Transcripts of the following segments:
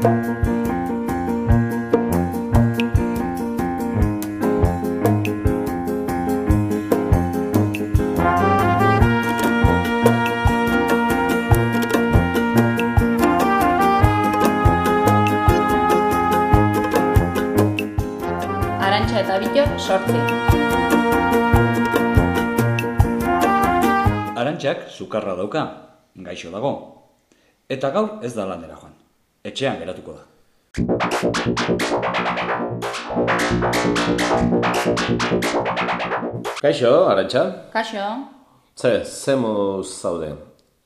Arantxa eta Bitor sortzi. Arantxak sukarra dauka, gaixo dago. Eta gaur ez da landera joan. Etxean geratuko da. Kaixo, Arantxa? Kaixo, Ze, ze zaude?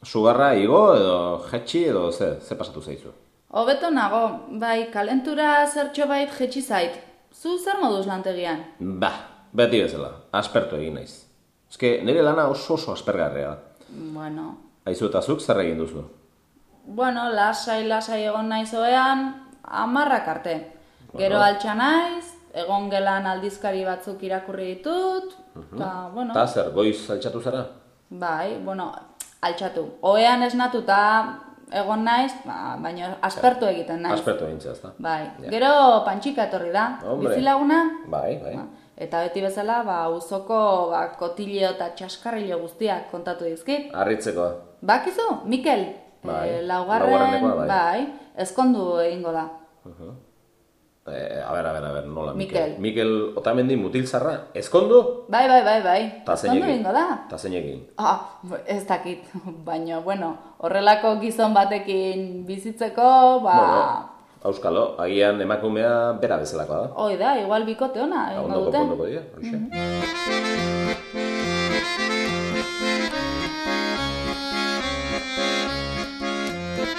Sugarra igo edo jetxi edo ze, ze pasatu zaizu? hobeto nago, bai kalentura zertxo bait jetxi zait. Zu zer moduz lantegian? Ba, beti bezala, aspertu egin naiz. Eske, nire lana oso oso aspergarria da. Bueno, Aizu eta zuk zer egin duzu? Bueno, lasai, lasai egon naiz oean, amarrak arte. Gero altxa naiz, egon gelan aldizkari batzuk irakurri ditut, eta, bueno, Ta zer, goiz altxatu zara? bai, bueno, altxatu. Oean esnatuta egon naiz, ba, baina aspertu egiten naiz. Aspertu egin zehazta. Bai, Ja. gero pantxika etorri da, Hombre. bizilaguna. Bai, bai. Ba, Eta beti bezala, ba, uzoko ba, kotilio eta txaskarrilo guztiak kontatu dizkit. Harritzekoa. Bakizu, Mikel, Bai, eh, laugarren, bai. bai, ezkondu egingo da. Eh, a ber, a ber, a ber, nola Mikel. Mikel? Mikel Otamendi mutilzarra, ezkondu? Bai, bai, bai, bai, Ta ezkondu egingo da. Ta zeinekin? Ah, ez dakit, baina, bueno, horrelako gizon batekin bizitzeko, ba, Bueno, auskalo, agian emakumea bera bezalakoa da. hoi da, igual bikote ona, egingo Ondoko dute. ondoko dira, hoxe. Thank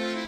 you.